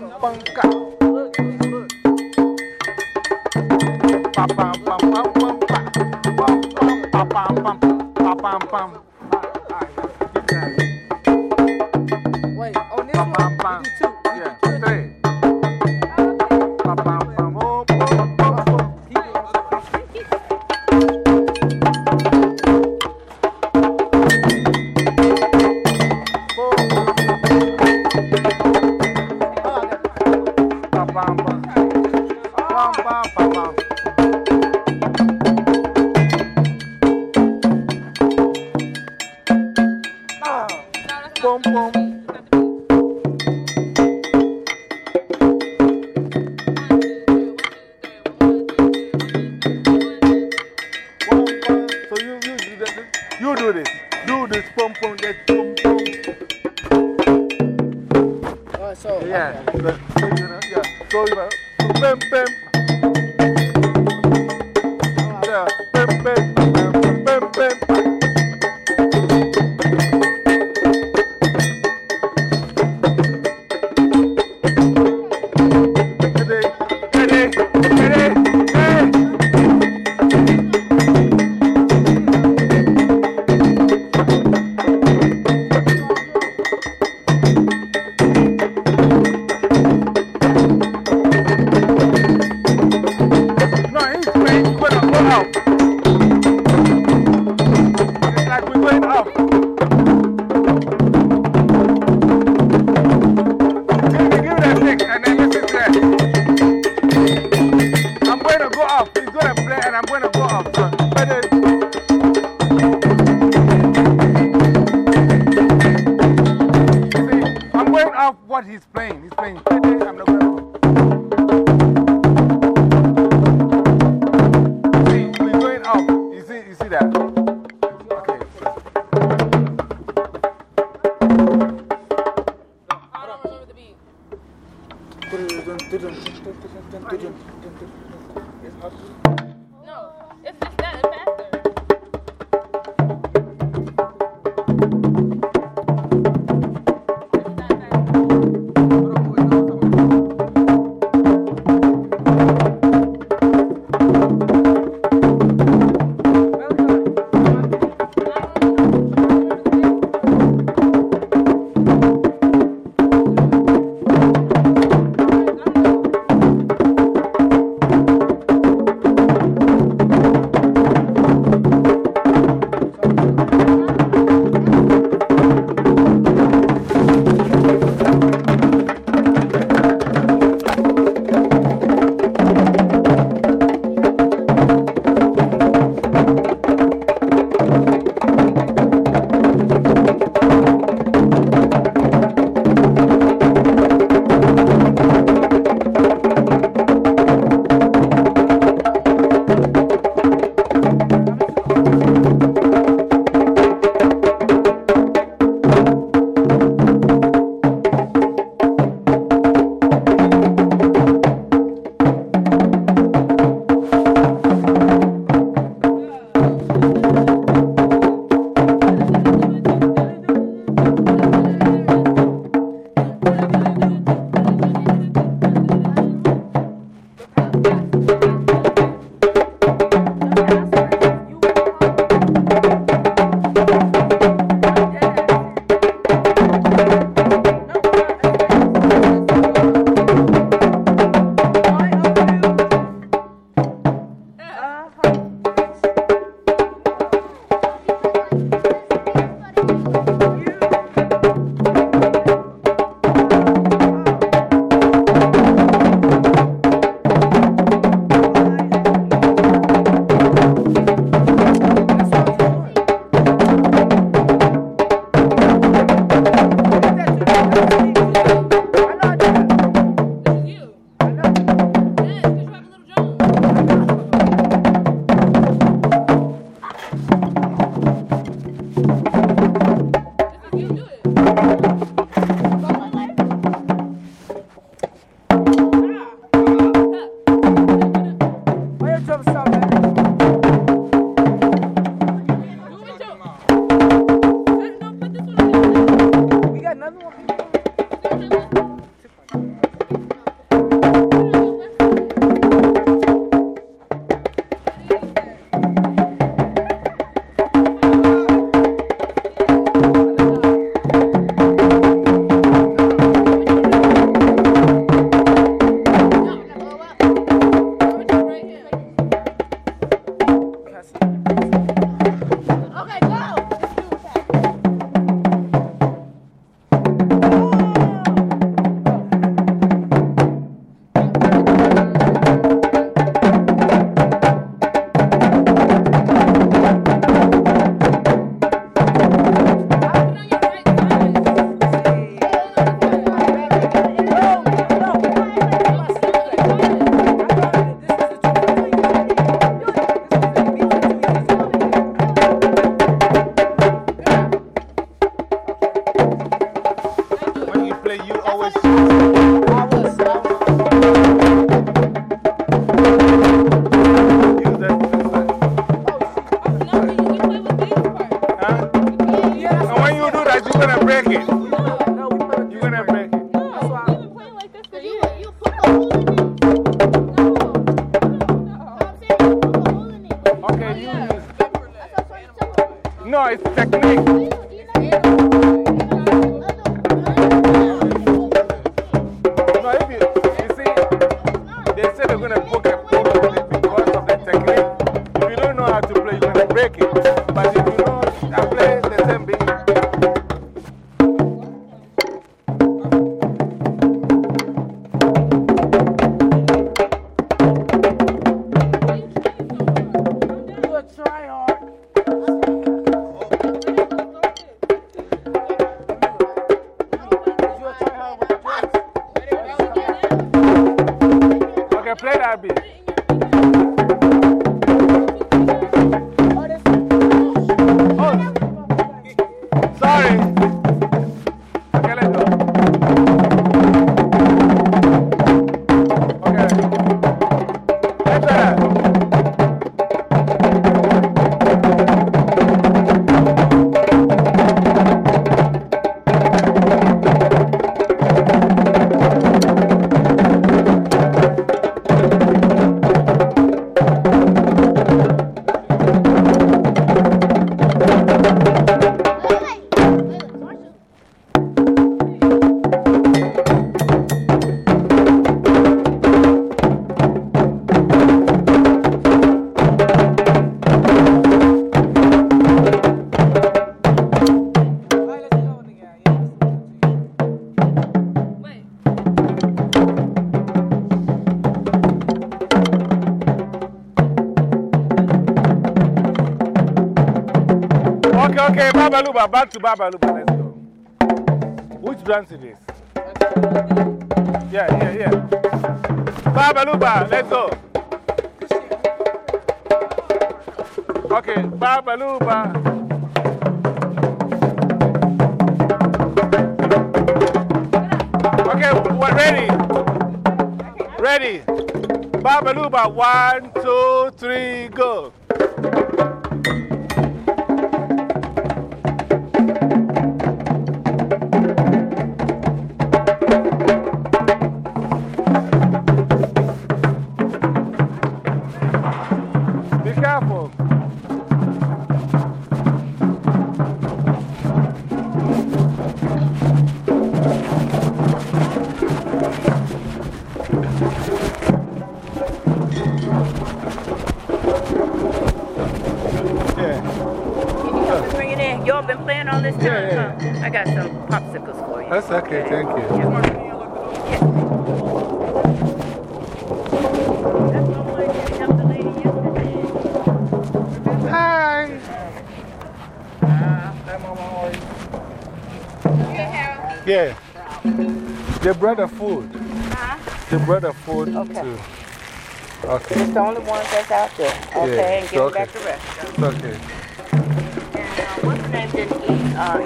pam pam ka. Pa pam pam pam pam pam pam pam pam. Wait, on this one, you pam pam pam. Ah. Boom boom. so yeah. Okay. So, so you know, yeah. So you know, bam, bam thank you. that. some sound. It's technique. Oh, Okay, Babaluba, back to Babaluba. Let's go. Which dance it is? Yeah, yeah, yeah. Babaluba, let's go. Okay, Babaluba. Okay, we're ready. Ready. Babaluba, one, two, three, go. Been playing all this time, Yeah, huh? I got some popsicles for you. that's okay, thank you. That's the one you helped the lady yesterday. Hi. Yeah. They brought the food. Uh-huh. They brought the food Okay. too. Okay. It's the only ones that's out there. Okay, Yeah, and give okay. back the rest. It's okay. Uh,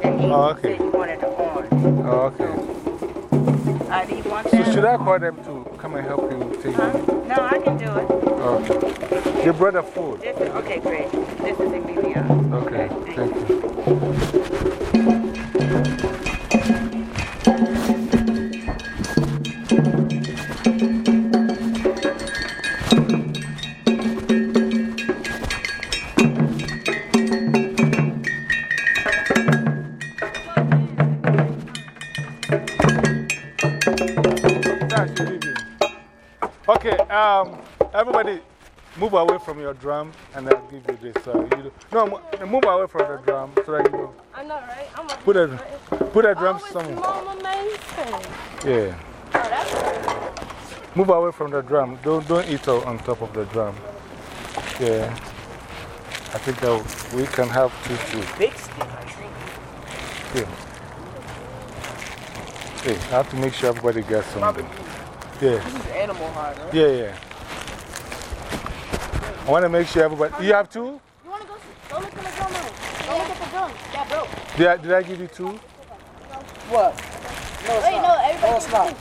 didn't. Oh, okay. Said he wanted. Oh, okay. Uh, do you want So should I call them to come and help you take Huh? No, I can do it. Okay. They brought the food. Is, okay, great. This is Emilion. Okay, thank thank you. That's you leaving. Okay, um, everybody move away from your drum and I'll give you this. Uh, you, no, move away from the drum so that you know. I know, right? I'm a Put a, put a drum oh, it's somewhere. Mama Mason. Yeah. Oh, that's Move away from the drum. Don't, don't eat on top of the drum. Yeah. I think uh, we can have two, too. Big stick, I think. Yeah. Hey, I have to make sure everybody gets something. Yeah. This is animal hide, right? Yeah, yeah. I want to make sure everybody. You have two? You want to go, go look in the drum room. Go look at the drums. That broke. Did I, did I give you two? What? No, it's Wait, not. no, everybody No, it's not.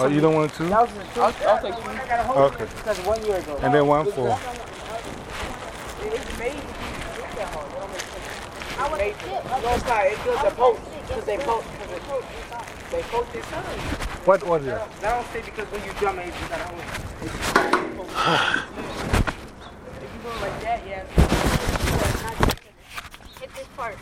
Oh, you don't want two? That was the I'll, I'll take two. Okay. Because one year ago. And then one for. It's made. No, it's not. It goes to post. Because they post. Cause it, they post their signs. What audio? That will say because when you jump, it's that. If you go like that, yeah. This part.